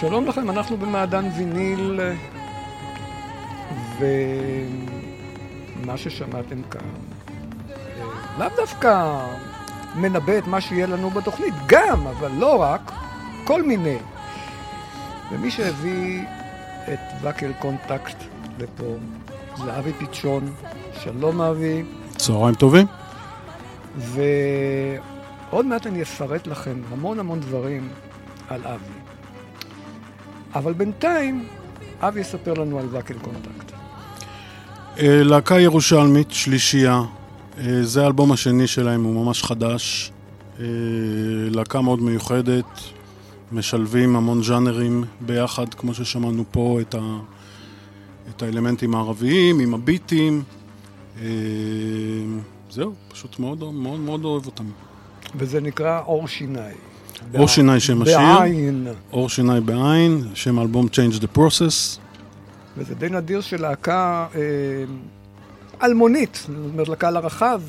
שלום לכם, אנחנו במעדן ויניל, ומה ששמעתם כאן, אה, לאו דווקא מנבא את מה שיהיה לנו בתוכנית, גם, אבל לא רק, כל מיני. ומי שהביא את וקל קונטקט לפה זה אבי פיצ'ון, שלום אבי, צהריים טובים. ועוד מעט אני אפרט לכם המון המון דברים על אבי. אבל בינתיים, אבי יספר לנו על וקל קונטקט. אה, להקה ירושלמית, שלישייה. אה, זה האלבום השני שלהם, הוא ממש חדש. אה, להקה מאוד מיוחדת, משלבים המון ז'אנרים ביחד, כמו ששמענו פה, את, ה, את האלמנטים הערביים עם הביטים. זהו, פשוט מאוד מאוד מאוד אוהב אותם. וזה נקרא אור שיניים. אור שיניים שם השיר. בעין. עור שיניים בעין, שם האלבום Change the Process. וזה די נדיר שלהקה אה, אלמונית, זאת אומרת לקהל הרחב,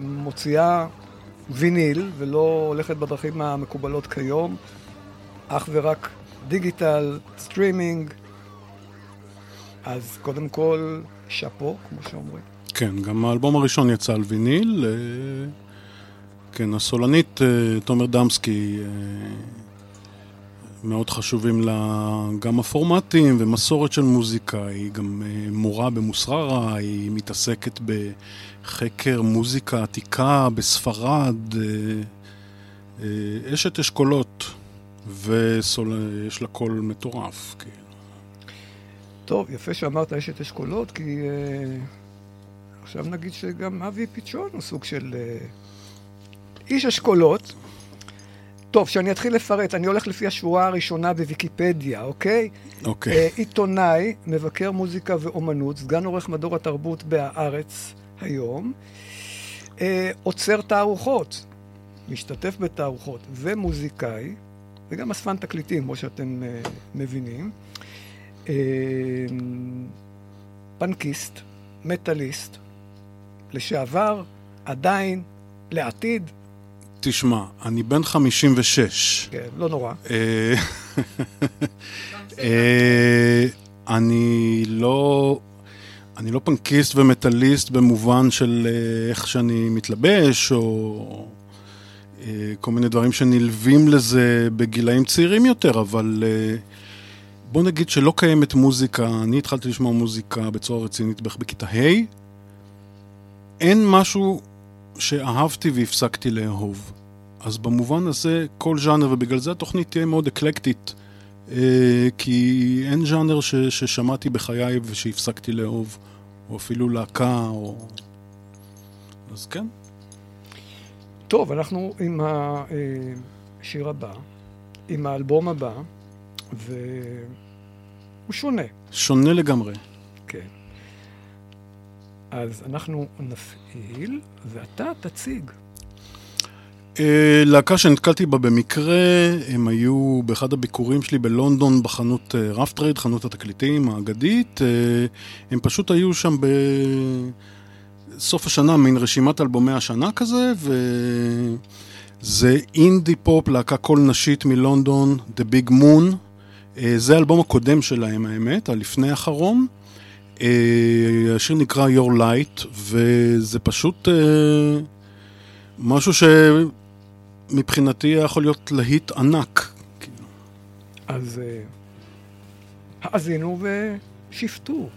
מוציאה ויניל, ולא הולכת בדרכים המקובלות כיום, אך ורק digital, סטרימינג. אז קודם כל, שאפו, כמו שאומרים. כן, גם האלבום הראשון יצא על ויניל. אה, כן, הסולנית אה, תומר דמסקי, אה, מאוד חשובים לה גם הפורמטים ומסורת של מוזיקה. היא גם מורה במוסררה, היא מתעסקת בחקר מוזיקה עתיקה בספרד. אשת אשכולות, ויש לה קול מטורף. כאילו. טוב, יפה שאמרת אשת אשכולות, כי... עכשיו נגיד שגם אבי פיצ'ון הוא סוג של איש אשכולות. טוב, שאני אתחיל לפרט, אני הולך לפי השורה הראשונה בוויקיפדיה, אוקיי? אוקיי. Uh, עיתונאי, מבקר מוזיקה ואומנות, סגן עורך מדור התרבות בהארץ היום, uh, עוצר תערוכות, משתתף בתערוכות ומוזיקאי, וגם אספן תקליטים, כמו שאתם uh, מבינים. Uh, פנקיסט, מטאליסט, לשעבר, עדיין, לעתיד. תשמע, אני בן 56. כן, לא נורא. אה, אה, אני לא... אני לא פנקיסט ומטאליסט במובן של אה, איך שאני מתלבש, או כל מיני דברים שנלווים לזה בגילאים צעירים יותר, אבל בוא נגיד שלא קיימת מוזיקה, אני התחלתי לשמוע מוזיקה בצורה רצינית בערך בכיתה ה', אין משהו שאהבתי והפסקתי לאהוב. אז במובן הזה, כל ז'אנר, ובגלל זה התוכנית תהיה מאוד אקלקטית, אה, כי אין ז'אנר ש, ששמעתי בחיי ושהפסקתי לאהוב, או אפילו להקה, או... אז כן. טוב, אנחנו עם השיר הבא, עם האלבום הבא, והוא שונה. שונה לגמרי. אז אנחנו נפעיל, ואתה תציג. אה, להקה שנתקלתי בה במקרה, הם היו באחד הביקורים שלי בלונדון בחנות Rough Trade, חנות התקליטים האגדית. אה, הם פשוט היו שם בסוף השנה, מין רשימת אלבומי השנה כזה, וזה אינדי פופ, להקה קול נשית מלונדון, The Big Moon. אה, זה האלבום הקודם שלהם, האמת, הלפני האחרון. אה, השיר נקרא Your Light, וזה פשוט אה, משהו שמבחינתי יכול להיות להיט ענק. אז האזינו ושפטו.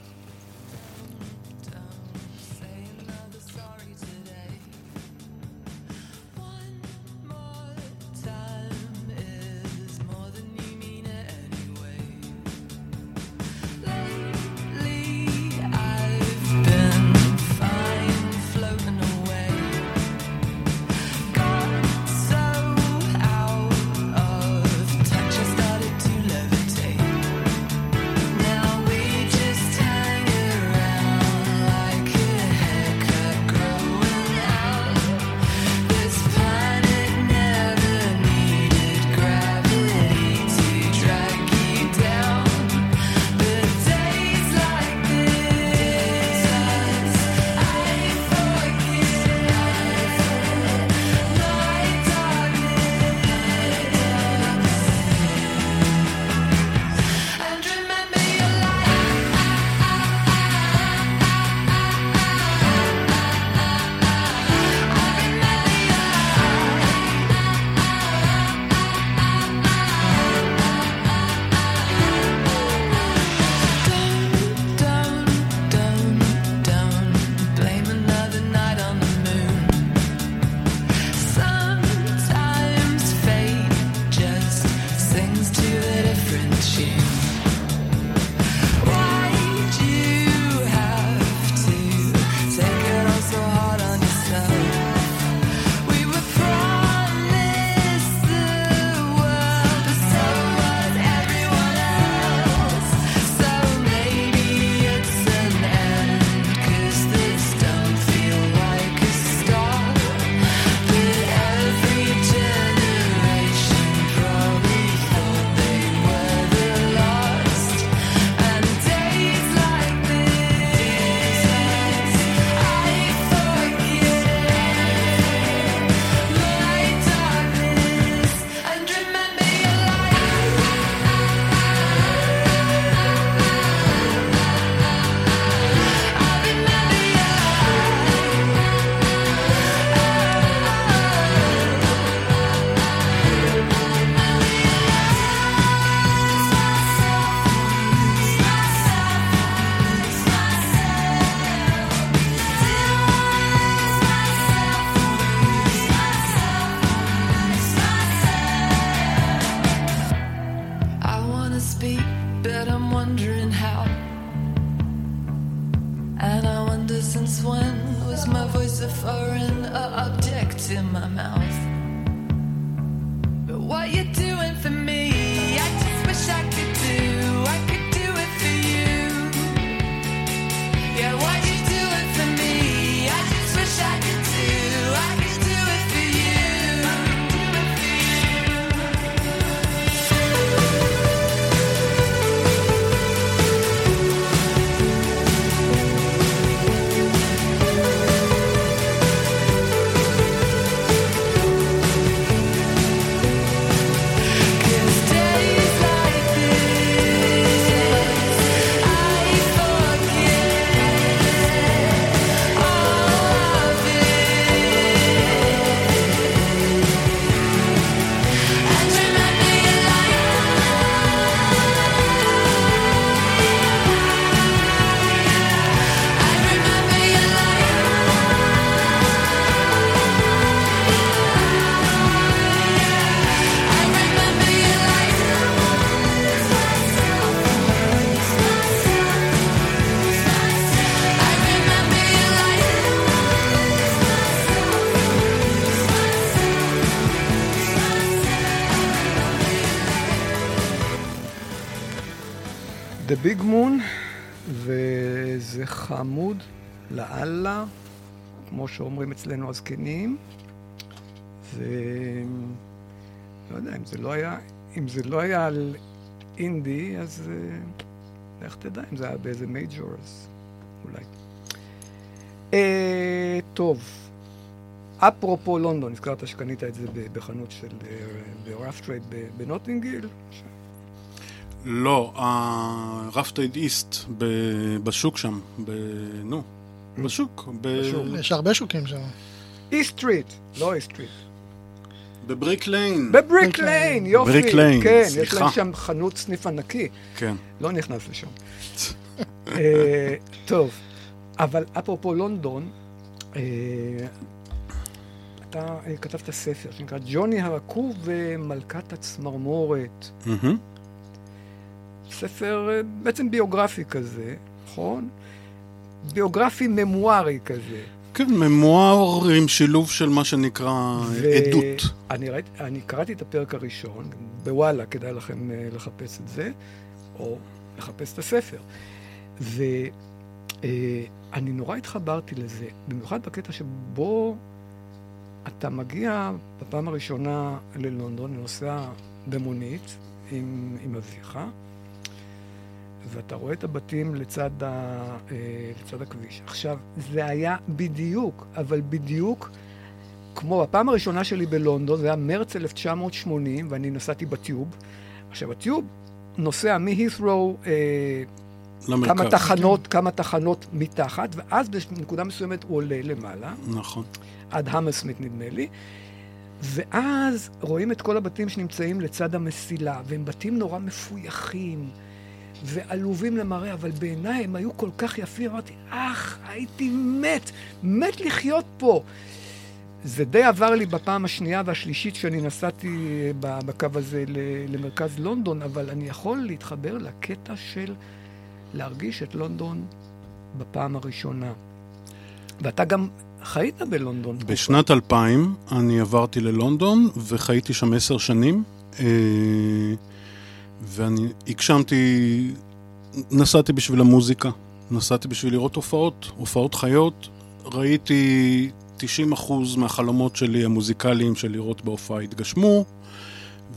שאומרים אצלנו הזקנים. זה... לא יודע, אם זה לא היה, אם זה לא היה על אינדי, אז אה, לך תדע אם זה היה באיזה מייג'ור, אז אולי. אה, טוב, אפרופו לונדון, הזכרת שקנית את זה בחנות של ב-rough trade בנוטינגיל, לא, הרפטייד איסט ב- בשוק שם. נו, בשוק. יש הרבה שוקים שם. East Street, לא East Street. ב Brick Lane. ב Brick Lane, יופי. Brick Lane, כן, יש סליחה. להם שם חנות סניף ענקי. כן. לא נכנס לשם. אה, טוב, אבל אפרופו לונדון, אה, אתה אה, כתבת ספר שנקרא ג'וני הרקוב ומלכת הצמרמורת. מהמם. ספר בעצם ביוגרפי כזה, נכון? ביוגרפי ממוארי כזה. כן, ממואר עם שילוב של מה שנקרא ו- עדות. אני, ראיתי, אני קראתי את הפרק הראשון, בוואלה, כדאי לכם אה, לחפש את זה, או לחפש את הספר. ואני נורא התחברתי לזה, במיוחד בקטע שבו אתה מגיע בפעם הראשונה ללונדון, נוסע במונית עם, עם אביך, ואתה רואה את הבתים לצד, ה, אה, לצד הכביש. עכשיו, זה היה בדיוק, אבל בדיוק כמו בפעם הראשונה שלי בלונדון, זה היה מרץ 1980, ואני נסעתי בטיוב. עכשיו, הטיוב נוסע מהית'רו אה, למרכז. כמה תחנות, כמה תחנות מתחת, ואז בנקודה מסוימת הוא עולה למעלה, נכון. עד המרסמית נדמה לי, ואז רואים את כל הבתים שנמצאים לצד המסילה, והם בתים נורא מפויחים. ועלובים למראה, אבל בעיניי הם היו כל כך יפים, אמרתי, אך, הייתי מת, מת לחיות פה. זה די עבר לי בפעם השנייה והשלישית שאני נסעתי אה, בקו הזה למרכז לונדון, אבל אני יכול להתחבר לקטע של להרגיש את לונדון בפעם הראשונה. ואתה גם חיית בלונדון. בשנת 2000 אני עברתי ללונדון וחייתי שם עשר שנים. אה, ואני הגשמתי, נסעתי בשביל המוזיקה, נסעתי בשביל לראות הופעות, הופעות חיות. ראיתי 90% מהחלומות שלי, המוזיקליים של לראות בהופעה התגשמו,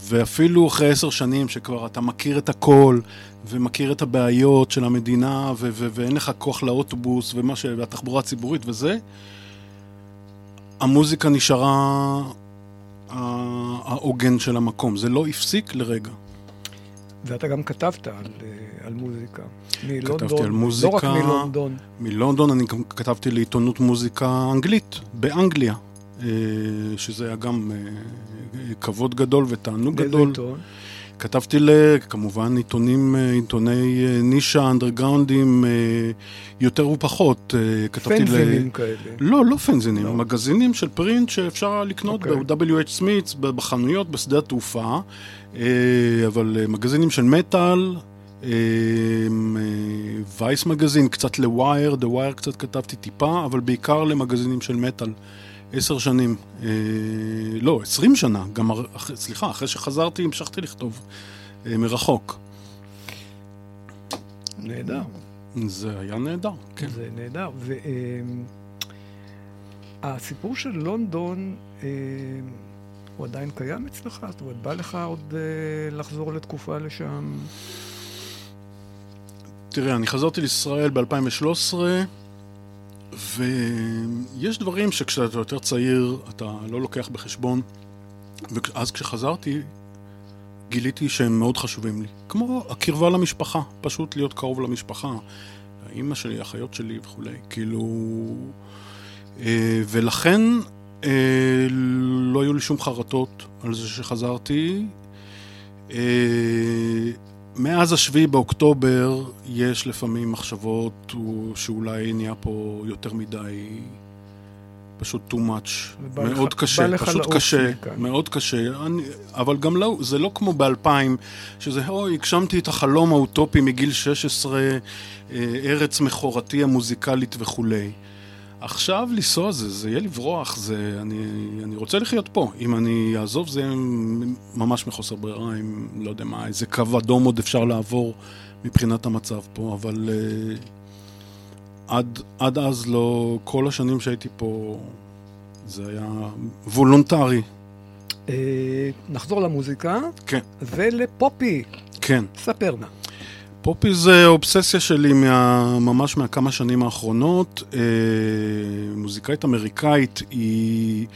ואפילו אחרי עשר שנים שכבר אתה מכיר את הכל, ומכיר את הבעיות של המדינה, ו- ו- ואין לך כוח לאוטובוס, ומה ש... והתחבורה הציבורית וזה, המוזיקה נשארה העוגן של המקום. זה לא הפסיק לרגע. ואתה גם כתבת על, אה, על מוזיקה. מלונדון. כתבתי על מוזיקה. לא רק מלונדון. מלונדון אני גם כתבתי לעיתונות מוזיקה אנגלית, באנגליה, אה, שזה היה גם אה, כבוד גדול ותענוג באיזה גדול. עיתון? כתבתי לכמובן עיתונים, אה, עיתוני אה, נישה, אנדרגראונדים, אה, יותר ופחות. כתבתי ל- פנזינים כאלה. לא, לא פנזינים, לא. מגזינים של print שאפשר לקנות אוקיי. ב-WH סמיץ, בחנויות, בשדה התעופה, אבל מגזינים של מטאל, Vice Magazine, קצת ל Wire, The Wire קצת כתבתי טיפה, אבל בעיקר למגזינים של מטאל. עשר שנים, אה, לא, עשרים שנה, גם, אח- סליחה, אחרי שחזרתי המשכתי לכתוב אה, מרחוק. נהדר. זה היה נהדר, כן. זה נהדר. והסיפור של לונדון, אה, הוא עדיין קיים אצלך? זאת אומרת, בא לך עוד אה, לחזור לתקופה לשם? תראה, אני חזרתי לישראל ב-2013, ויש דברים שכשאתה יותר צעיר אתה לא לוקח בחשבון, ואז כשחזרתי גיליתי שהם מאוד חשובים לי. כמו הקרבה למשפחה, פשוט להיות קרוב למשפחה. האימא שלי, האחיות שלי וכולי, כאילו... אה, ולכן אה, לא היו לי שום חרטות על זה שחזרתי. מאז השביעי באוקטובר יש לפעמים מחשבות שאולי נהיה פה יותר מדי, פשוט too much. לך- מאוד בא קשה, לך פשוט קשה, מכאן. מאוד קשה. אני, אבל גם לא, זה לא כמו באלפיים, שזה, אוי, הגשמתי את החלום האוטופי מגיל 16, אה, ארץ מכורתי המוזיקלית וכולי. עכשיו לנסוע זה, זה יהיה לברוח, זה, אני, אני רוצה לחיות פה. אם אני אעזוב זה ממש מחוסר ברירה, אם לא יודע מה, איזה קו אדום עוד אפשר לעבור מבחינת המצב פה, אבל uh, עד, עד אז לא, כל השנים שהייתי פה זה היה וולונטרי. אה, נחזור למוזיקה כן, ולפופי. כן. ספר נא. פופי זה אובססיה שלי מה, ממש מהכמה שנים האחרונות. אה, מוזיקאית אמריקאית, היא...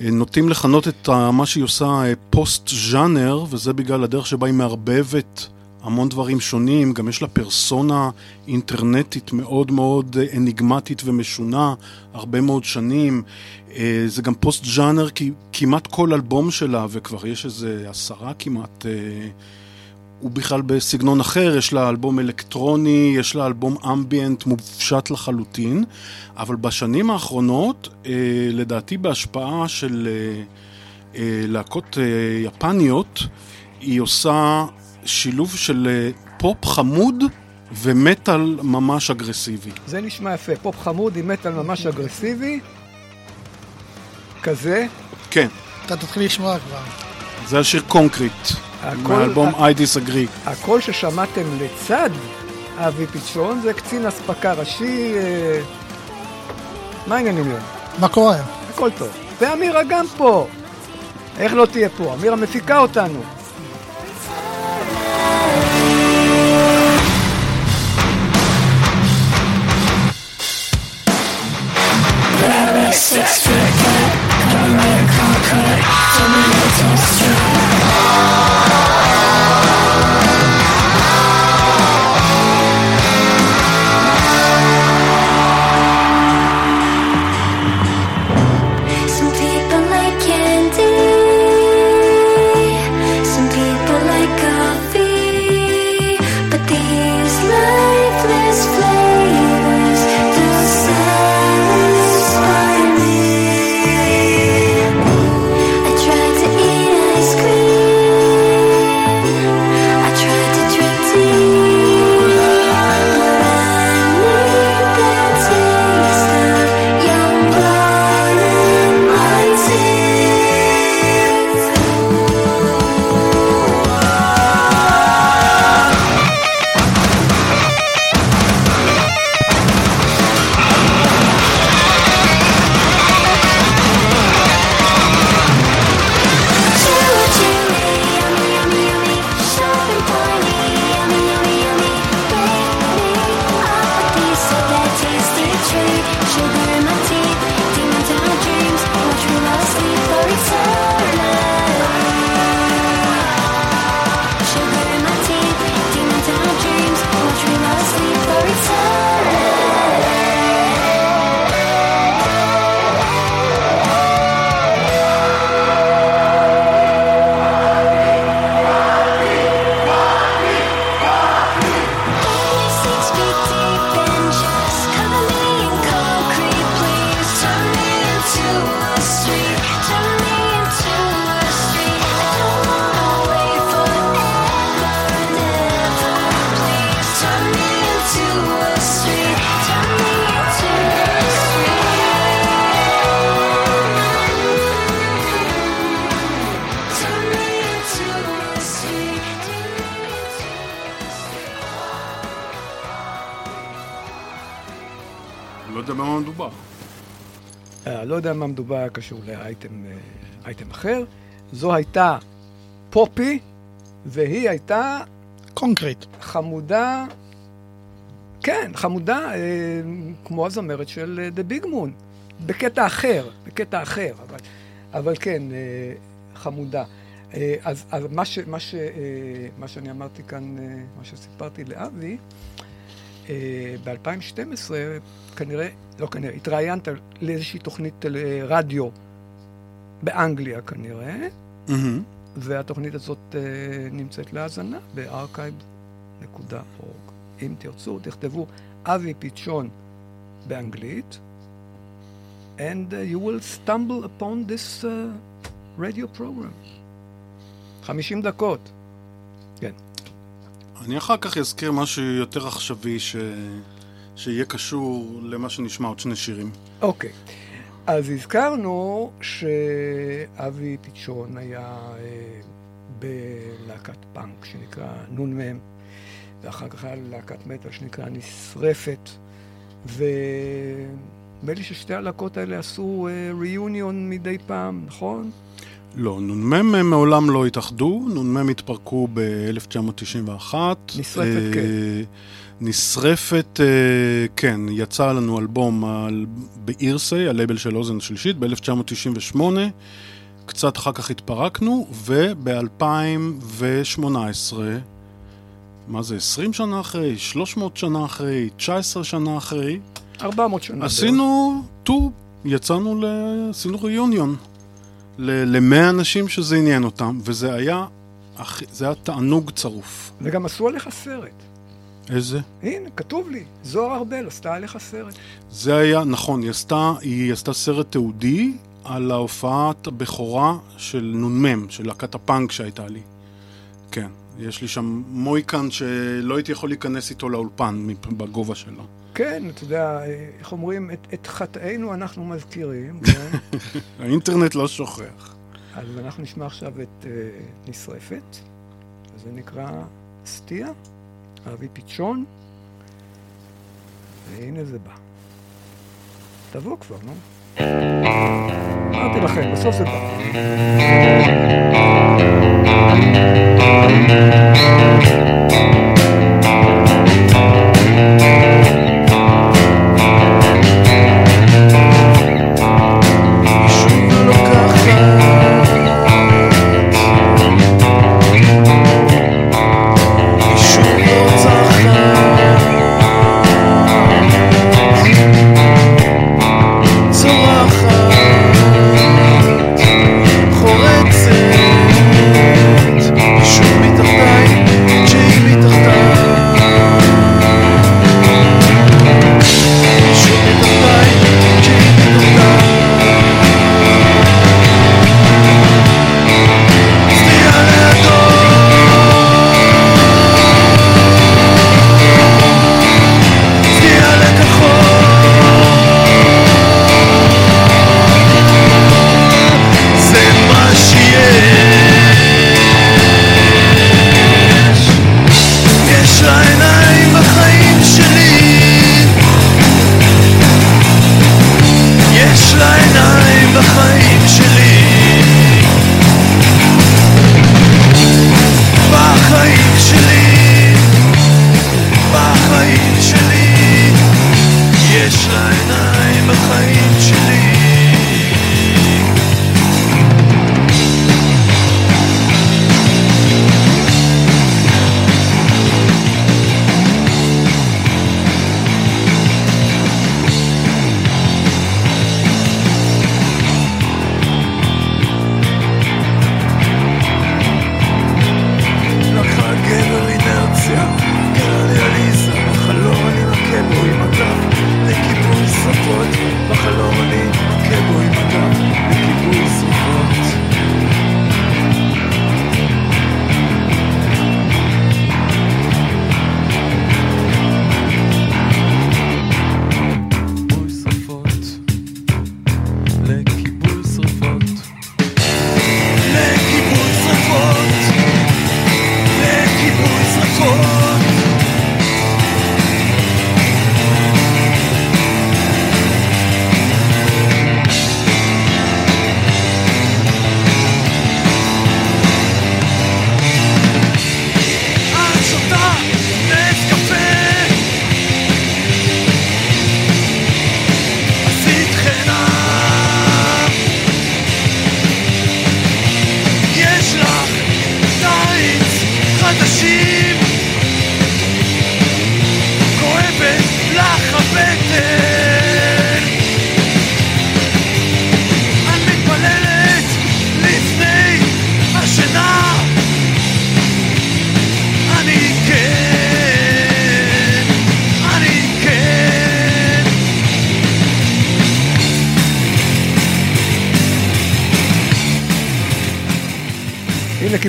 אה, נוטים לכנות את מה שהיא עושה אה, פוסט ז'אנר, וזה בגלל הדרך שבה היא מערבבת המון דברים שונים, גם יש לה פרסונה אינטרנטית מאוד מאוד אה, אניגמטית ומשונה, הרבה מאוד שנים. אה, זה גם פוסט ז'אנר, כי כמעט כל אלבום שלה, וכבר יש איזה עשרה כמעט, אה, הוא בכלל בסגנון אחר, יש לה אלבום אלקטרוני, יש לה אלבום אמביאנט מופשט לחלוטין, אבל בשנים האחרונות, אה, לדעתי בהשפעה של אה, אה, להקות אה, יפניות, היא עושה שילוב של אה, פופ חמוד ומטאל ממש אגרסיבי. זה נשמע יפה. פופ חמוד עם מטאל ממש אגרסיבי. כזה. כן, אתה תתחיל לשמוע כבר. זה השיר Concrete, הכל- מהאלבום I Disagree. הקול ששמעתם לצד אבי פיצ'ון זה קצין אספקה ראשי. אה, מה העניינים יום? מה קורה? הכל טוב. ואמירה גם פה. איך לא תהיה פה? אמירה מפיקה אותנו. Some מדובר, היה קשור לאייטם אה, אחר. זו הייתה פופי, והיא הייתה Concrete. חמודה, כן, חמודה, אה, כמו הזמרת של The Big Moon, בקטע אחר, בקטע אחר, אבל, אבל כן, אה, חמודה. אה, אז, אז מה, ש, מה, ש, אה, מה שאני אמרתי כאן, אה, מה שסיפרתי לאבי, אה, ב-2012, כנראה, לא כנראה, התראיינת לאיזושהי תוכנית אה, רדיו באנגליה כנראה, מהמם. והתוכנית הזאת אה, נמצאת להאזנה ב-archive.org. אם תרצו, תכתבו אבי פיצ'ון באנגלית, and uh, you will stumble upon this uh, radio program. 50 דקות. כן. אני אחר כך אזכיר משהו יותר עכשווי ש... שיהיה קשור למה שנשמע עוד שני שירים. אוקיי. אז הזכרנו שאבי פיצ'ון היה אה, בלהקת פאנק שנקרא נ"מ, ואחר כך היה להקת מטאל שנקרא נשרפת, ונדמה לי ששתי הלהקות האלה עשו ריאיוניון מדי פעם, נכון? לא, נ"מ הם מעולם לא התאחדו, נ"מ התפרקו ב-1991. נשרפת, כן. נשרפת, אה, כן, יצא לנו אלבום על, באירסי, הלייבל של אוזן שלישית, ב-1998. קצת אחר כך התפרקנו, וב-2018, מה זה, 20 שנה אחרי, 300 שנה אחרי, 19 שנה אחרי, 400 שנה. עשינו טור, יצאנו, ל... עשינו ריאיוניון ל-100 אנשים שזה עניין אותם, וזה היה, זה היה תענוג צרוף. וגם עשו עליך סרט. איזה? הנה, כתוב לי, זוהר ארבל עשתה עליך סרט. זה היה, נכון, היא עשתה, היא עשתה סרט תיעודי על ההופעת הבכורה של נ"מ, של להקת הפאנק שהייתה לי. כן, יש לי שם מויקן שלא הייתי יכול להיכנס איתו לאולפן בגובה שלו. כן, אתה יודע, איך אומרים, את, את חטאינו אנחנו מזכירים. כן? האינטרנט לא שוכח. אז אנחנו נשמע עכשיו את uh, נשרפת, זה נקרא סטיה, אבי פיצ'ון, והנה זה בא. תבוא כבר, נו. אמרתי לכם, בסוף זה בא. Thank you.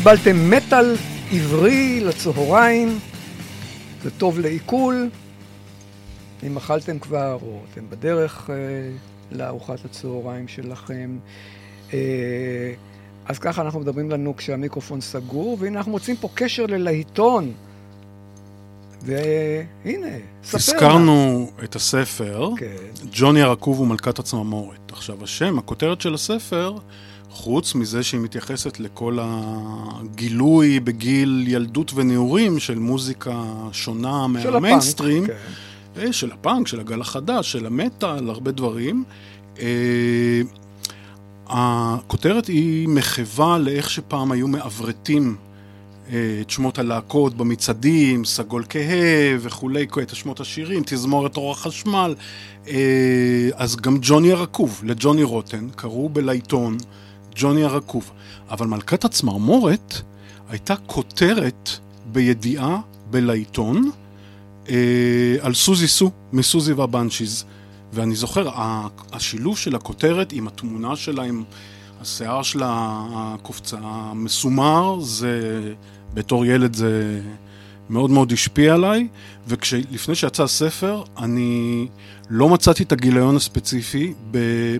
קיבלתם מטאל עברי לצהריים, זה טוב לעיכול. אם אכלתם כבר, או אתם בדרך אה, לארוחת הצהריים שלכם. אה, אז ככה אנחנו מדברים לנו כשהמיקרופון סגור, והנה אנחנו מוצאים פה קשר ללהיטון. והנה, ספר. הזכרנו את הספר, כן. ג'וני הרקוב ומלכת הצמרמורת. עכשיו, השם, הכותרת של הספר, חוץ מזה שהיא מתייחסת לכל הגילוי בגיל ילדות ונעורים של מוזיקה שונה של הפאנק, מהמיינסטרים, כן. של הפאנק, של הגל החדש, של המטאל, הרבה דברים. אה, הכותרת היא מחווה לאיך שפעם היו מעברתים אה, את שמות הלהקות במצעדים, סגול כהה וכולי, את שמות השירים, תזמורת אור החשמל. אה, אז גם ג'וני הרקוב, לג'וני רוטן, קראו בלעיתון ג'וני הרקוב. אבל מלכת הצמרמורת הייתה כותרת בידיעה בלעיתון אה, על סוזי סו, מסוזי והבנצ'יז. ואני זוכר, השילוב של הכותרת עם התמונה שלה, עם השיער שלה הקופצה המסומר, זה, בתור ילד זה מאוד מאוד השפיע עליי, ולפני שיצא הספר, אני לא מצאתי את הגיליון הספציפי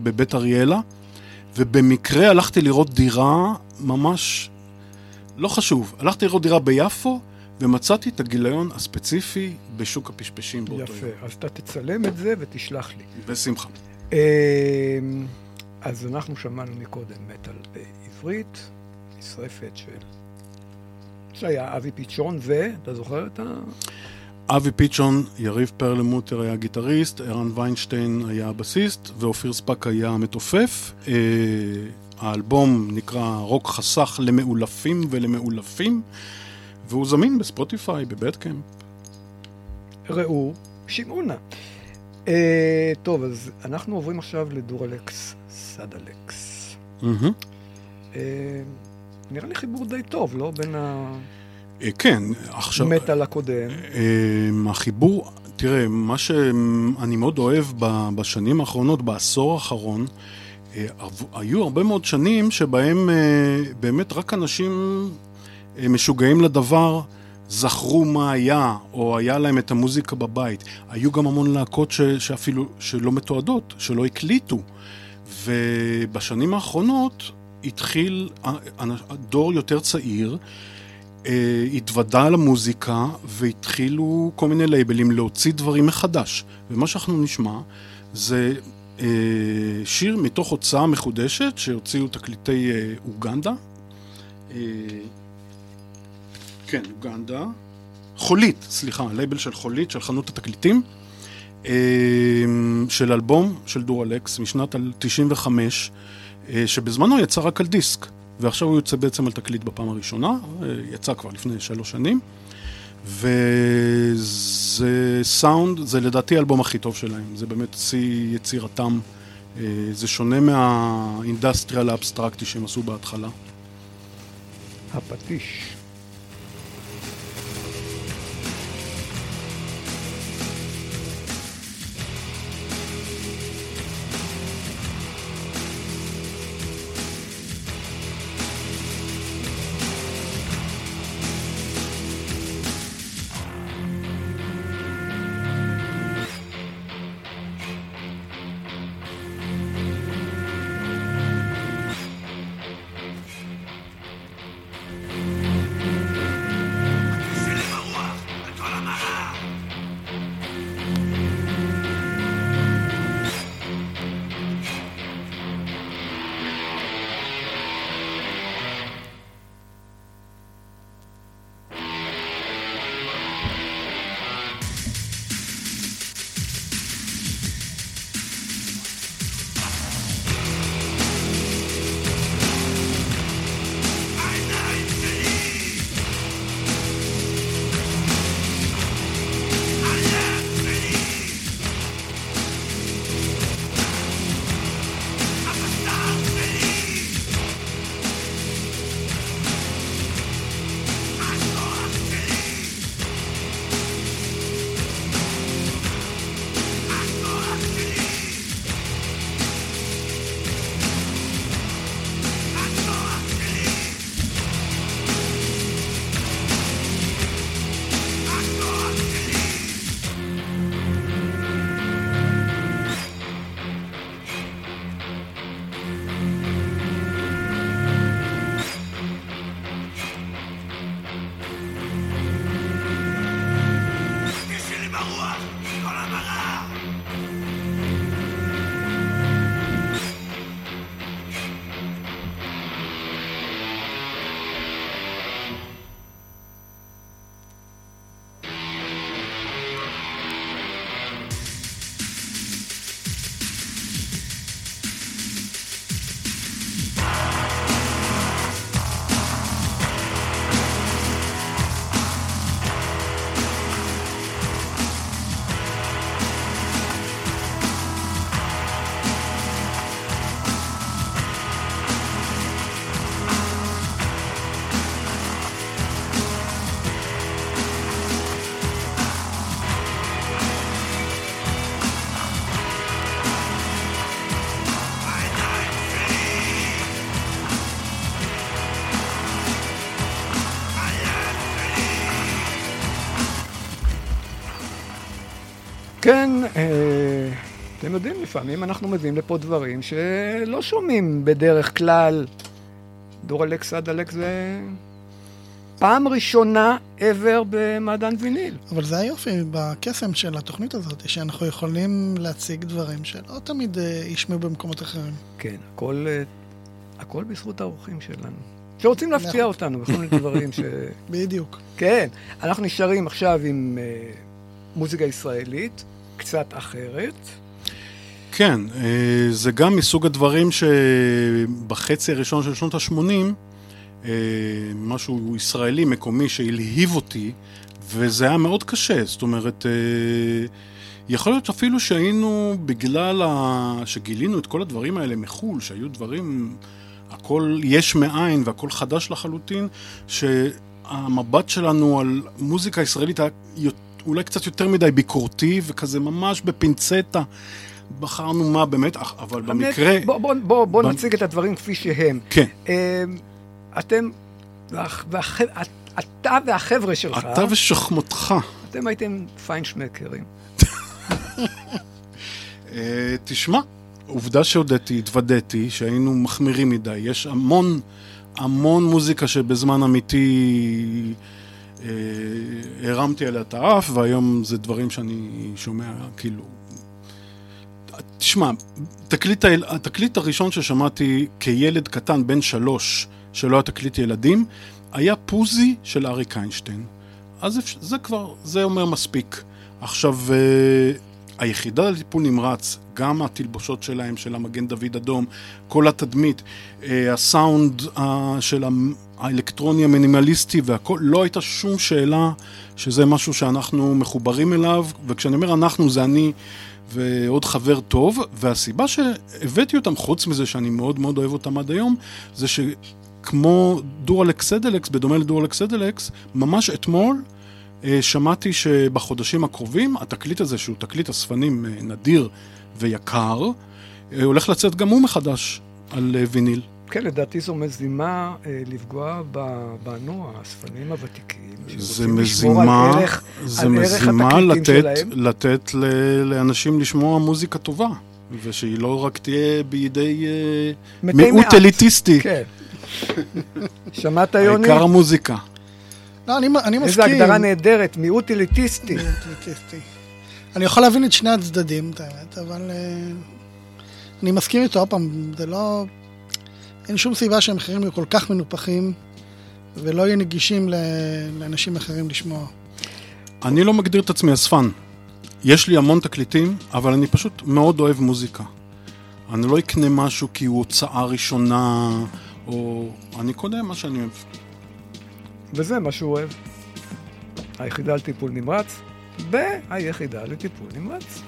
בבית אריאלה, ובמקרה הלכתי לראות דירה ממש, לא חשוב, הלכתי לראות דירה ביפו, ומצאתי את הגיליון הספציפי בשוק הפשפשים באותו יפה, יום. אז אתה תצלם את זה ותשלח לי. בשמחה. אמ, אז אנחנו שמענו מקודם מטאל בעברית, נשרפת של... שהיה אבי פיצ'ון, ואתה זוכר את ה... אבי פיצ'ון, יריב פרלמוטר היה גיטריסט, ערן ויינשטיין היה הבסיסט, ואופיר ספק היה המתופף. אה, האלבום נקרא רוק חסך למאלפים ולמאולפים, והוא זמין בספוטיפיי, ב Bandcamp. ראו, שמעו נא. אה, טוב, אז אנחנו עוברים עכשיו לדורלקס סדלקס. מהמם. אה, נראה לי חיבור די טוב, לא? בין אה, כן, עכשיו... המטאל הקודם. אה, החיבור, תראה, מה שאני מאוד אוהב בשנים האחרונות, בעשור האחרון, אה, היו הרבה מאוד שנים שבהם אה, באמת רק אנשים אה, משוגעים לדבר זכרו מה היה, או היה להם את המוזיקה בבית. היו גם המון להקות ש, שאפילו, שלא מתועדות, שלא הקליטו. ובשנים האחרונות התחיל דור יותר צעיר, אה, התוודע למוזיקה והתחילו כל מיני לייבלים להוציא דברים מחדש. ומה שאנחנו נשמע זה אה, שיר מתוך הוצאה מחודשת שהוציאו תקליטי אה, אוגנדה. אה, כן, אוגנדה. חולית, סליחה, לייבל של חולית, של חנות התקליטים. אה, של אלבום של דורלקס משנת 95, אה, שבזמנו יצא רק על דיסק, ועכשיו הוא יוצא בעצם על תקליט בפעם הראשונה, אה, יצא כבר לפני שלוש שנים, וזה סאונד, זה לדעתי האלבום הכי טוב שלהם, זה באמת שיא יצירתם, אה, זה שונה מהאינדסטריאל האבסטרקטי שהם עשו בהתחלה. הפטיש. כן, אה, אתם יודעים, לפעמים אנחנו מביאים לפה דברים שלא שומעים בדרך כלל. דורלקס אדלקס זה פעם ראשונה ever במעדן ויניל. אבל זה היופי בקסם של התוכנית הזאת, שאנחנו יכולים להציג דברים שלא תמיד אה, ישמעו במקומות אחרים. כן, הכל, אה, הכל בזכות האורחים שלנו. שרוצים להפתיע נכון. אותנו בכל מיני דברים ש... בדיוק. כן, אנחנו נשארים עכשיו עם אה, מוזיקה ישראלית, קצת אחרת. כן, אה, זה גם מסוג הדברים שבחצי הראשון של שנות ה-80, אה, משהו ישראלי מקומי שהלהיב אותי, וזה היה מאוד קשה. זאת אומרת, אה, יכול להיות אפילו שהיינו, בגלל ה... שגילינו את כל הדברים האלה מחו"ל, שהיו דברים, הכל יש מאין והכל חדש לחלוטין, שהמבט שלנו על מוזיקה ישראלית היה אולי קצת יותר מדי ביקורתי, וכזה ממש בפינצטה. בחרנו מה באמת, אבל במקרה... בוא, בוא, בוא, בוא נציג את הדברים כפי שהם. כן. אה, אתם, והח- והח- אתה והחבר'ה שלך, אתה ושחמותך. אתם הייתם פיינשמקרים. אה, תשמע, עובדה שהודיתי, התוודעתי, שהיינו מחמירים מדי. יש המון, המון מוזיקה שבזמן אמיתי הרמתי עליה את האף, והיום זה דברים שאני שומע, כאילו... תשמע, תקליט, התקליט הראשון ששמעתי כילד קטן, בן שלוש, שלא היה תקליט ילדים, היה פוזי של אריק איינשטיין. אז זה כבר, זה אומר מספיק. עכשיו, אה, היחידה לטיפול נמרץ, גם התלבושות שלהם, של המגן דוד אדום, כל התדמית, אה, הסאונד אה, של האלקטרוני המינימליסטי והכל, לא הייתה שום שאלה שזה משהו שאנחנו מחוברים אליו, וכשאני אומר אנחנו זה אני ועוד חבר טוב, והסיבה שהבאתי אותם, חוץ מזה שאני מאוד מאוד אוהב אותם עד היום, זה שכמו דורלקס אדלקס, בדומה לדורלקס אדלקס, ממש אתמול שמעתי שבחודשים הקרובים, התקליט הזה, שהוא תקליט אספנים אה, נדיר ויקר, אה, הולך לצאת גם הוא מחדש על אה, ויניל. כן, לדעתי זו מזימה אה, לפגוע בנו, האספנים הוותיקים. זה מזימה, ערך- זה מזימה לתת. לתת ל, לאנשים לשמוע מוזיקה טובה, ושהיא לא רק תהיה בידי אה, מיעוט. אליטיסטי, כן. שמעת, יוני? העיקר המוזיקה. לא, אני, אני מסכים. איזו הגדרה נהדרת, מיעוט אליטיסטי. אליטיסטי. אני יכול להבין את שני הצדדים, את האמת, אבל אה, אני מסכים איתו, עוד פעם, זה לא... אין שום סיבה שהמחירים יהיו כל כך מנופחים ולא יהיו נגישים ל- לאנשים אחרים לשמוע. אני לא מגדיר את עצמי אספן. יש לי המון תקליטים, אבל אני פשוט מאוד אוהב מוזיקה. אני לא אקנה משהו כי הוא הוצאה ראשונה, או... אני קונה מה שאני אוהב. וזה מה שהוא אוהב. היחידה לטיפול נמרץ, והיחידה לטיפול נמרץ.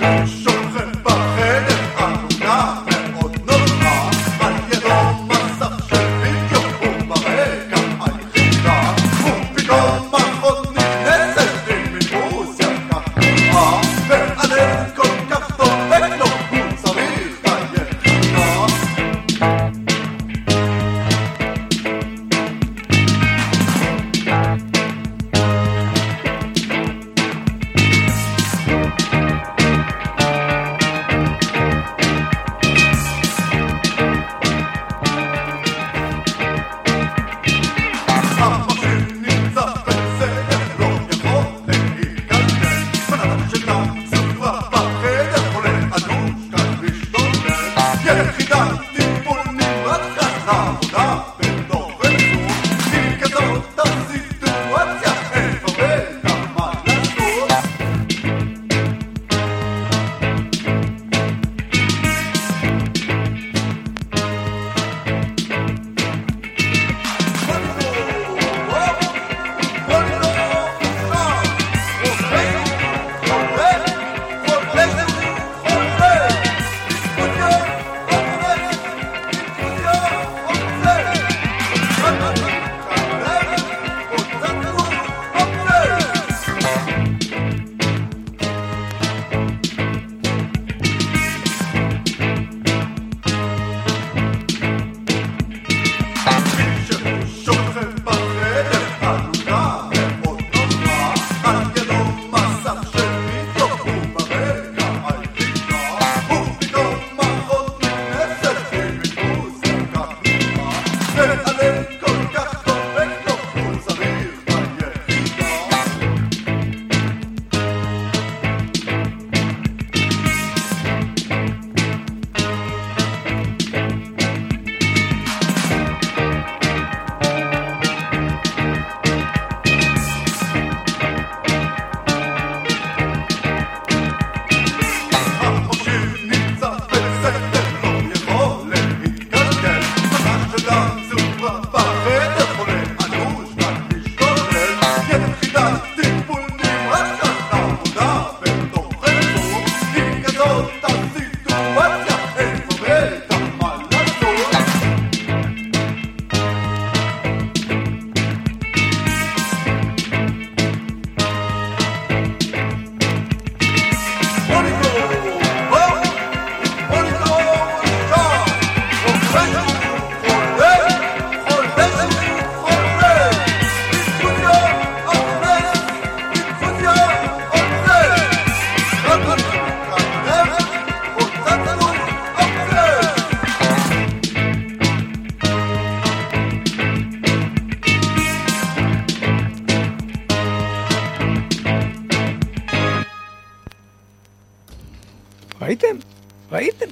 Thank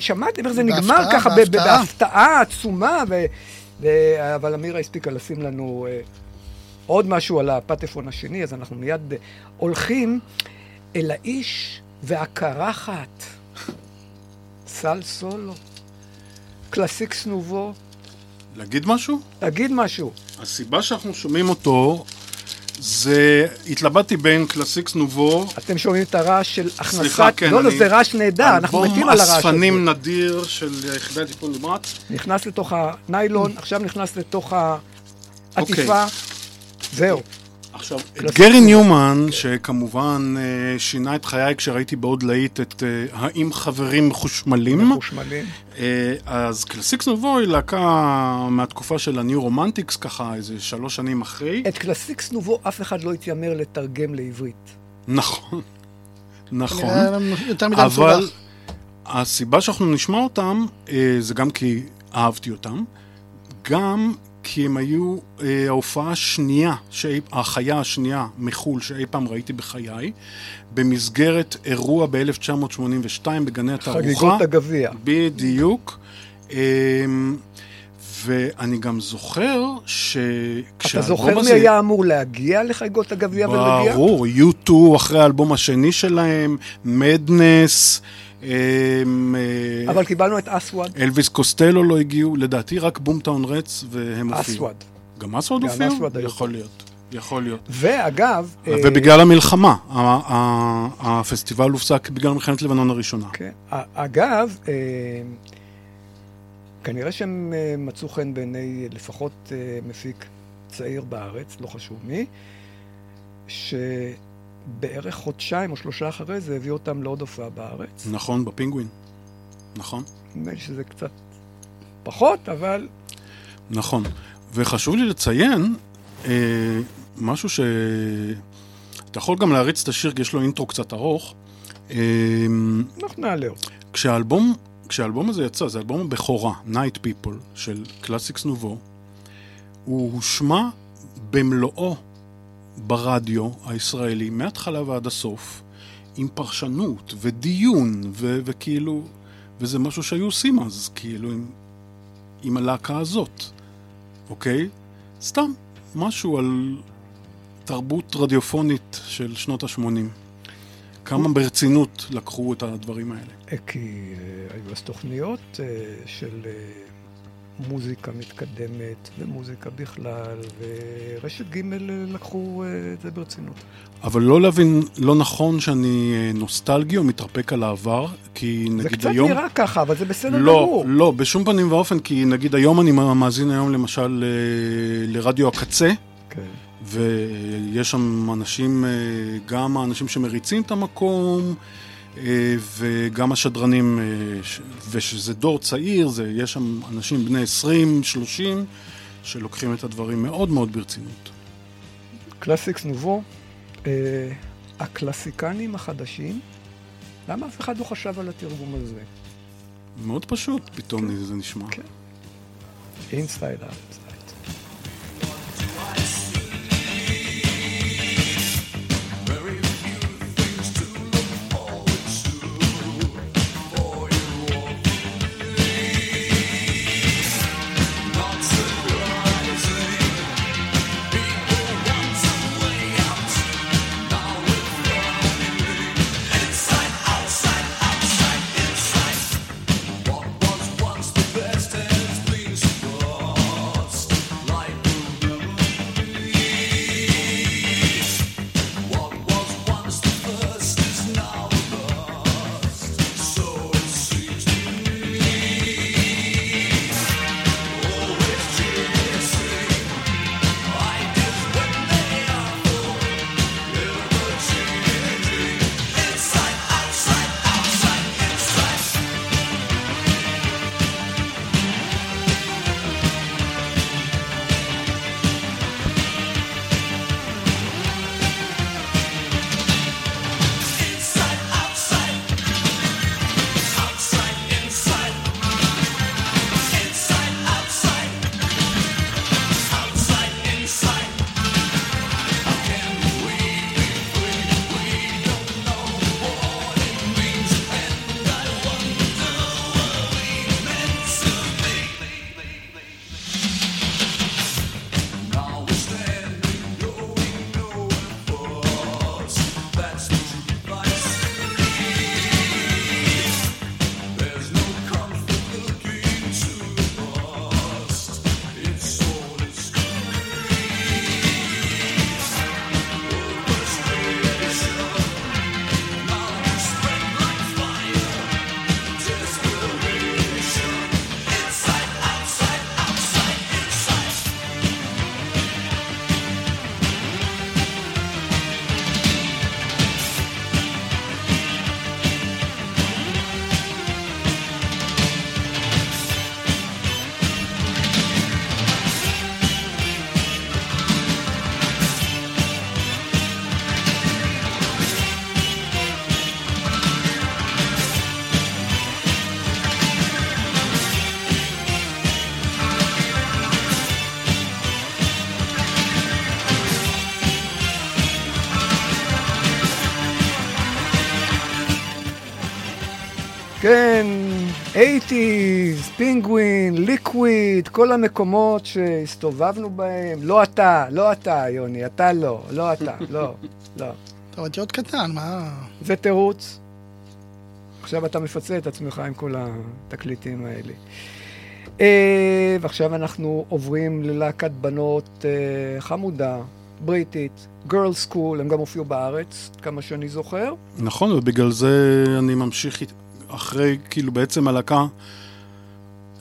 שמעתם איך זה נגמר ככה בהפתעה. עצומה, ו... ו... אבל אמירה הספיקה לשים לנו אה, עוד משהו על הפטפון השני, אז אנחנו מיד אה, הולכים אל האיש והקרחת. סל סולו, Classix Nouveaux, להגיד משהו? תגיד משהו. הסיבה שאנחנו שומעים אותו זה, התלבטתי בין Classix Nouveaux, אתם שומעים את הרעש של הכנסת... סליחה, כן, לא, לא, זה רעש נהדר, אנחנו מתים על הרעש הזה. אספנים נדיר של יחידת טיפול נמרץ. נכנס לתוך הניילון, עכשיו נכנס לתוך העטיפה. אוקיי. זהו. עכשיו, את גרי. ניומן, שכמובן אה, שינה את חיי כשראיתי בעוד להיט את אה, האם חברים מחושמלים, מחושמלים. אה, אז Classix Nouveaux היא להקה מהתקופה של ה New Romantics, ככה איזה שלוש שנים אחרי. את Classix Nouveaux אף אחד לא התיימר לתרגם לעברית. נכון, נכון. אבל. הסיבה שאנחנו נשמע אותם, אה, זה גם כי אהבתי אותם, גם כי הם היו אה, ההופעה השנייה, שאי- החיה השנייה מחו"ל שאי פעם ראיתי בחיי, במסגרת אירוע ב-1982 בגני התערוכה. חגיגות הגביע. בדיוק. אה, ואני גם זוכר שכשהאלבום אתה זוכר מי הזה... היה אמור להגיע לחגיגות הגביע ולהגיע? ברור, U2 אחרי האלבום השני שלהם, מדנס, אבל קיבלנו את אסווד. אלוויס קוסטלו לא הגיעו, לדעתי רק בומטאון רץ והם הופיעו. אסווד. גם אסווד גם הופיעו? יכול להיות, יכול להיות. ואגב... אה, ובגלל המלחמה, הפסטיבל הופסק בגלל מלחמת לבנון הראשונה. כן. אגב, אה, כנראה שהם אה, מצאו חן בעיני לפחות אה, מפיק צעיר בארץ, לא חשוב מי, שבערך חודשיים או שלושה אחרי זה הביא אותם לעוד הופעה בארץ. נכון, בפינגווין. נכון. נדמה לי שזה קצת פחות, אבל נכון. וחשוב לי לציין אה, משהו ש... אתה יכול גם להריץ את השיר, כי יש לו אינטרו קצת ארוך. אה, אנחנו נעלה אותו. כשהאלבום, כשהאלבום הזה יצא, זה אלבום הבכורה, Night People, של קלאסיקס נובו, הוא הושמע במלואו ברדיו הישראלי, מההתחלה ועד הסוף, עם פרשנות ודיון, ו- וכאילו, וזה משהו שהיו עושים אז, כאילו, עם, עם הלהקה הזאת, אוקיי? סתם, משהו על תרבות רדיופונית של שנות ה-80. כמה ברצינות לקחו את הדברים האלה. אה, כי אה, היו אז תוכניות אה, של מוזיקה מתקדמת ומוזיקה בכלל, ורשת ג' לקחו אה, את זה ברצינות. אבל לא להבין, לא נכון שאני אה, נוסטלגי או מתרפק על העבר, כי זה נגיד קצת היום... נראה ככה, אבל זה בסדר לא, גמור. לא, בשום פנים ואופן, כי נגיד היום אני מאזין היום למשל אה, לרדיו הקצה, כן. ויש שם אנשים, גם האנשים שמריצים את המקום, וגם השדרנים, אה, ושזה דור צעיר, זה, יש שם אנשים בני 20, 30, שלוקחים את הדברים מאוד מאוד ברצינות. קלאסיקס נובו, אה, הקלאסיקנים החדשים, למה אף אחד לא חשב על התרגום הזה? מאוד פשוט, פתאום זה נשמע. כן. אינסטייל אאוטסייד. כן, 80's, פינגווין, ליקוויד, כל המקומות שהסתובבנו בהם. לא אתה, לא אתה, יוני, אתה לא, לא אתה, לא, לא. טוב, הייתי עוד קטן, מה... זה תירוץ. עכשיו אתה מפצה את עצמך עם כל התקליטים האלה. אה, ועכשיו אנחנו עוברים ללהקת בנות אה, חמודה, בריטית, גרל סקול, הם גם הופיעו בארץ, כמה שאני זוכר. נכון, ובגלל זה אני ממשיך אחרי, כאילו בעצם הלהקה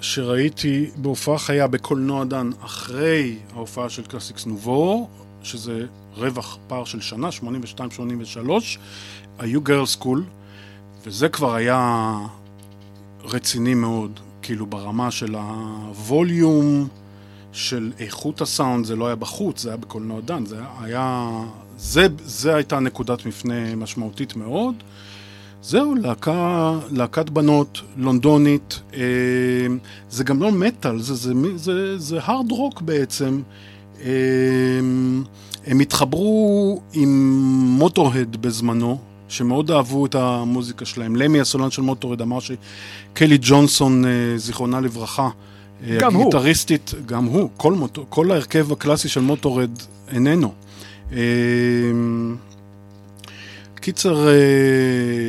שראיתי בהופעה חיה בקולנוע דן אחרי ההופעה של Classix Nouveaux, שזה רווח פער של שנה, 82-83, היו Girlschool, וזה כבר היה רציני מאוד, כאילו ברמה של הווליום, של איכות הסאונד, זה לא היה בחוץ, זה היה בקולנוע דן, זה היה... זה, זה הייתה נקודת מפנה משמעותית מאוד. זהו, להקה, להקת בנות, לונדונית, אה, זה גם לא מטאל, זה, זה, זה, זה, הרד רוק בעצם. אה, הם התחברו עם מוטוהד בזמנו, שמאוד אהבו את המוזיקה שלהם. למי הסולן של מוטוהד אמר שקלי ג'ונסון, אה, זיכרונה לברכה, אה, גם הוא. הגיטריסטית, גם הוא, כל, מוטו, כל ההרכב הקלאסי של מוטורד איננו. קיצר, אה,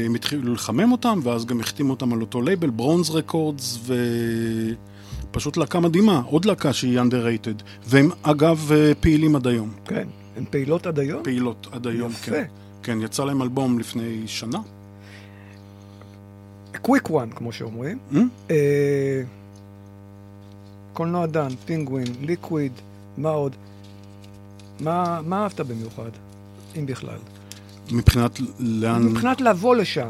הם התחילו לחמם אותם, ואז גם החתימו אותם על אותו לייבל, Bronze Records, ופשוט להקה מדהימה, עוד להקה שהיא underrated, והם אגב אה, פעילים עד היום. כן, הן פעילות עד היום? פעילות עד היום, יפה. כן. כן, יצא להם אלבום לפני שנה. Quick one, כמו שאומרים. Hmm? אה, קולנוע דן, פינגווין, ליקוויד, מה עוד? מה, מה אהבת במיוחד, אם בכלל? מבחינת לאן... מבחינת לבוא לשם,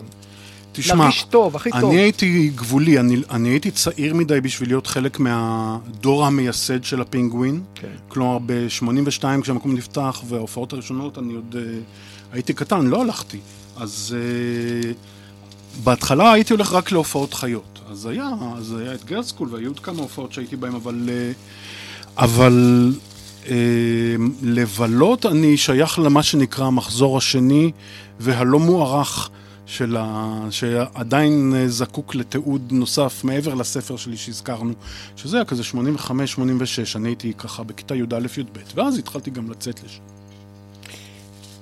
תשמע, להרגיש טוב, הכי טוב. אני הייתי גבולי, אני, אני הייתי צעיר מדי בשביל להיות חלק מהדור המייסד של הפינגווין. כן. כלומר, ב-82 כשהמקום נפתח וההופעות הראשונות, אני עוד uh, הייתי קטן, לא הלכתי. אז uh, בהתחלה הייתי הולך רק להופעות חיות. אז היה, אז היה את גרסקול והיו עוד כמה הופעות שהייתי בהן, אבל... Uh, אבל לבלות אני שייך למה שנקרא המחזור השני והלא מוערך. של ה... שעדיין אה, זקוק לתיעוד נוסף מעבר לספר שלי שהזכרנו, שזה היה כזה 85-86, אני הייתי ככה בכיתה י"א-י"ב, ואז התחלתי גם לצאת לשם.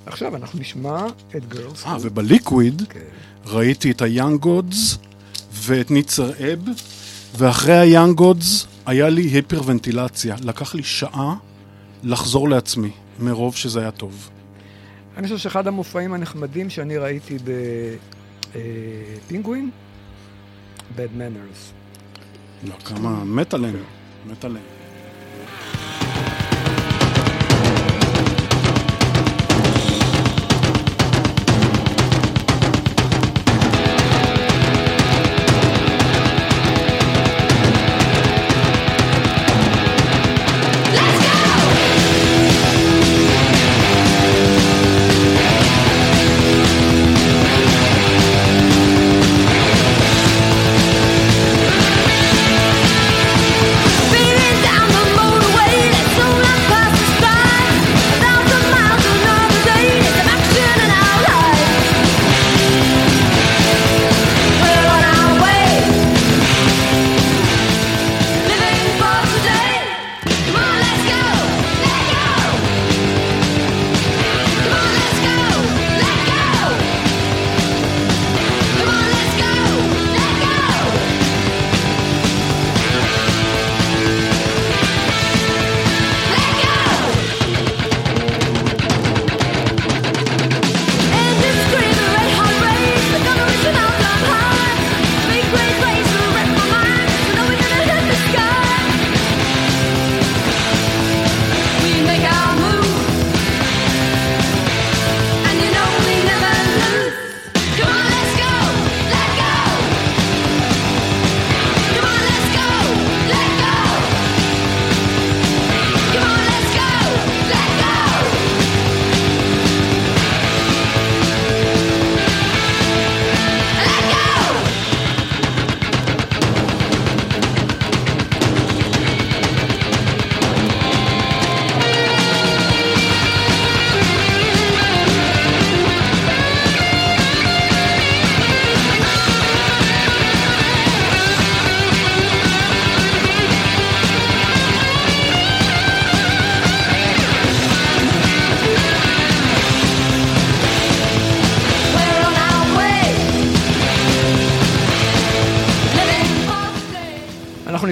עכשיו אנחנו נשמע את Girls. אה, וב Liquid כן. ראיתי את ה Young Gods ואת Nitzer Ebb, ואחרי ה Young Gods היה לי היפרוונטילציה. לקח לי שעה לחזור לעצמי, מרוב שזה היה טוב. אני חושב שאחד המופעים הנחמדים שאני ראיתי בפינגווין, Bad Manners. לא, כמה מת עליהם, מת עליהם.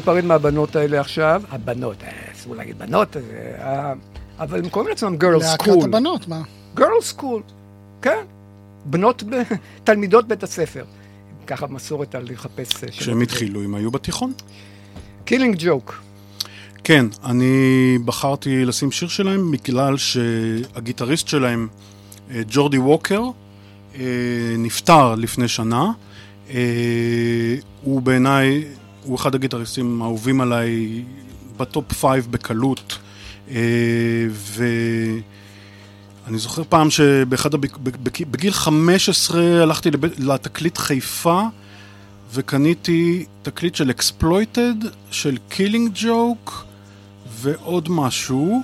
ניפרד מהבנות האלה עכשיו. הבנות, אה, אסור להגיד בנות, אה, אה, אבל הם קוראים לעצמם Girl להקת school. הבנות, מה? Girlschool, כן. בנות, תלמידות בית הספר. ככה מסורת על לחפש... כשהם התחילו, הם היו בתיכון. Killing Joke. כן, אני בחרתי לשים שיר שלהם בגלל שהגיטריסט שלהם, ג'ורדי ווקר, נפטר לפני שנה. הוא בעיניי, הוא אחד הגיטריסטים האהובים עליי ב top five בקלות. אה, ואני זוכר פעם שבאחד, בג- בגיל 15 הלכתי לתקליט חיפה וקניתי תקליט של Exploited, של Killing Joke ועוד משהו,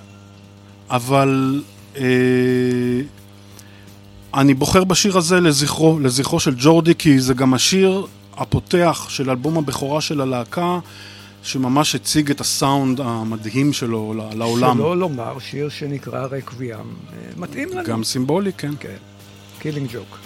אבל אה, אני בוחר בשיר הזה לזכרו, לזכרו של ג'ורדי, כי זה גם השיר הפותח של אלבום הבכורה של הלהקה, שממש הציג את הסאונד המדהים שלו לעולם. שלא לומר שיר שנקרא רקוויאם. אה, מתאים לנו. גם סימבולי, כן. כן. Killing Joke.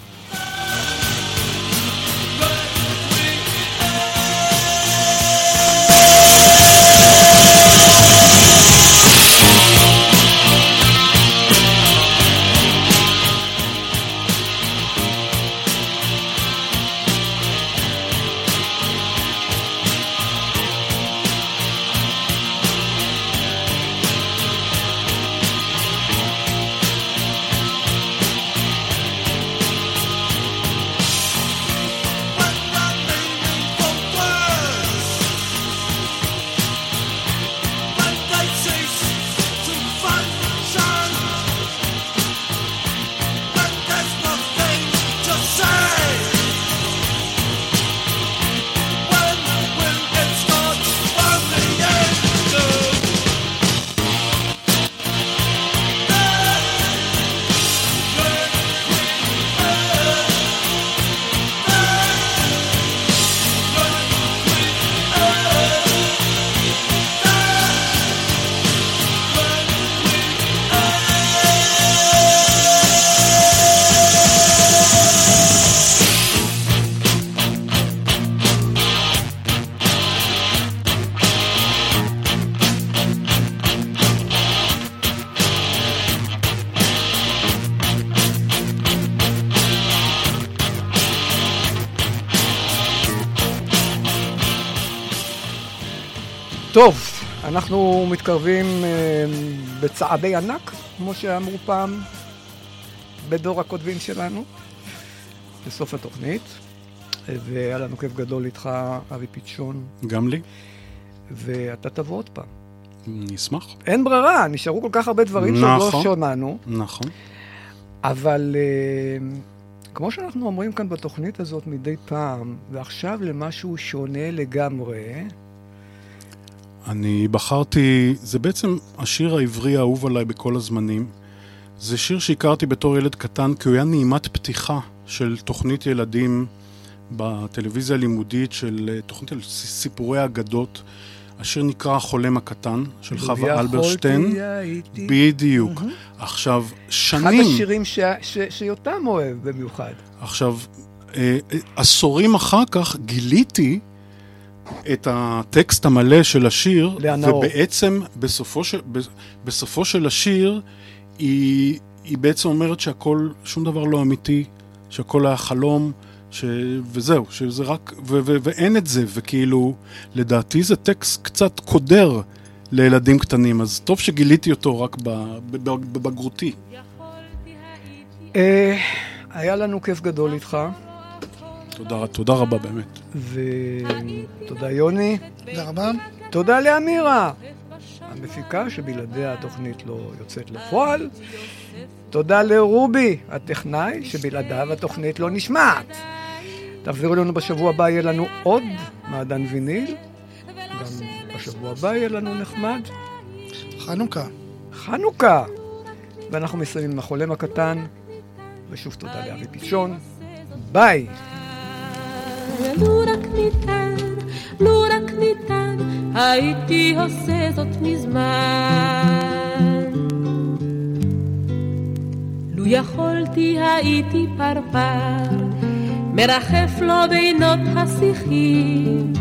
אנחנו מתקרבים אה, בצעדי ענק, כמו שאמרו פעם בדור הכותבים שלנו, לסוף התוכנית. והיה לנו כיף גדול איתך, אבי פיצ'ון, גם לי. ואתה תבוא עוד פעם. אני אשמח. אין ברירה, נשארו כל כך הרבה דברים שעוד לא נכון. שמענו, נכון. אבל אה, כמו שאנחנו אומרים כאן בתוכנית הזאת מדי פעם, ועכשיו למשהו שונה לגמרי, אני בחרתי, זה בעצם השיר העברי האהוב עליי בכל הזמנים. זה שיר שהכרתי בתור ילד קטן, כי הוא היה נעימת פתיחה של תוכנית ילדים בטלוויזיה הלימודית, של אה, תוכנית על סיפורי אגדות. השיר נקרא החולם הקטן, של חווה אלברשטיין. בדיוק. עכשיו, אחד שנים... השירים ש- ש- שיותם אוהב במיוחד. עכשיו, אה, אה, עשורים אחר כך גיליתי את הטקסט המלא של השיר, לאה נאור. ובעצם בסופו של, בסופו של השיר היא, היא בעצם אומרת שהכל, שום דבר לא אמיתי, שהכל היה חלום, ש... וזהו, שזה רק, ו- ו- ואין את זה, וכאילו, לדעתי זה טקסט קצת קודר לילדים קטנים, אז טוב שגיליתי אותו רק ב- ב- ב- בבגרותי. אה, היה לנו כיף גדול איתך, תודה, תודה רבה באמת. ותודה יוני. תודה רבה. תודה לאמירה, המפיקה שבלעדיה התוכנית לא יוצאת לפועל. תודה לרובי, הטכנאי, שבלעדיו התוכנית לא נשמעת. תחזרו לנו בשבוע הבא, יהיה לנו עוד מעדן ויניל. גם בשבוע הבא יהיה לנו נחמד. חנוכה. חנוכה! ואנחנו מסיימים עם החולם הקטן, ושוב תודה לאבי פישון. ביי! לו רק ניתן, לו רק ניתן, הייתי עושה זאת מזמן. לו יכולתי הייתי פרפר, מרחף לו בינות השיחים,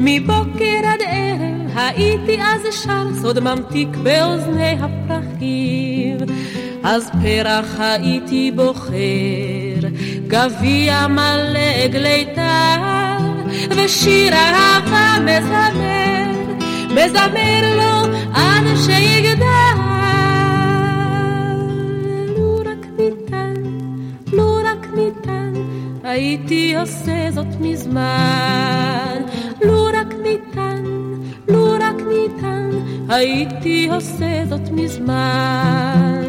מבוקר עד ערב הייתי אז שר סוד ממתיק באוזני הפרחים. אז פרח הייתי בוחר, גביע מלא עגלי טל, ושיר אהבה מזמר, מזמר לו עד שיגדל. לו רק ניתן, לו רק ניתן, הייתי עושה זאת מזמן. לו רק ניתן, לו רק ניתן, הייתי עושה זאת מזמן.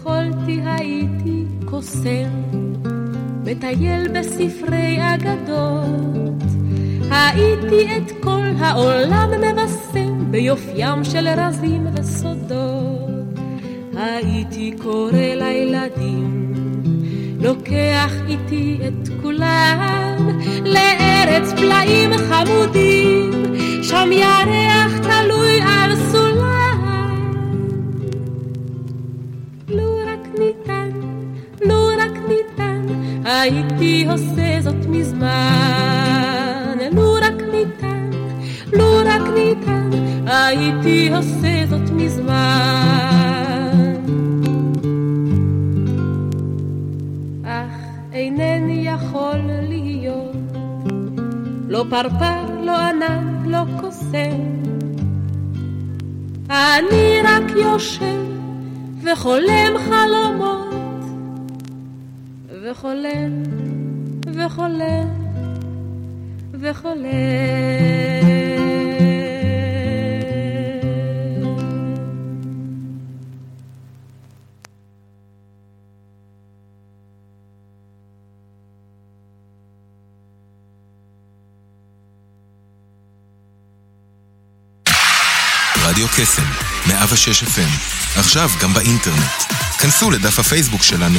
יכולתי הייתי קוסם, מטייל בספרי אגדות, הייתי את כל העולם מבשם ביופיים של רזים וסודות. הייתי קורא לילדים, לוקח איתי את כולם לארץ פלאים חמודים, שם ירח תלוי הייתי עושה זאת מזמן. לו רק ניתן, לו רק ניתן, הייתי עושה זאת מזמן. אך אינני יכול להיות לא פרפר, לא ענן, לא קוסם. אני רק יושב וחולם חלומות, וחולם, וחולם, וחולם. רדיו קסם, 106 FM, עכשיו גם באינטרנט. כנסו לדף הפייסבוק שלנו